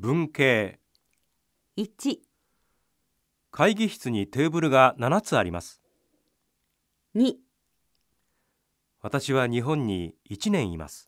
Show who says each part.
Speaker 1: 文系。
Speaker 2: 1、
Speaker 1: 会議室にテーブルが7つあります。
Speaker 2: 2、
Speaker 1: 私は日本に1年います。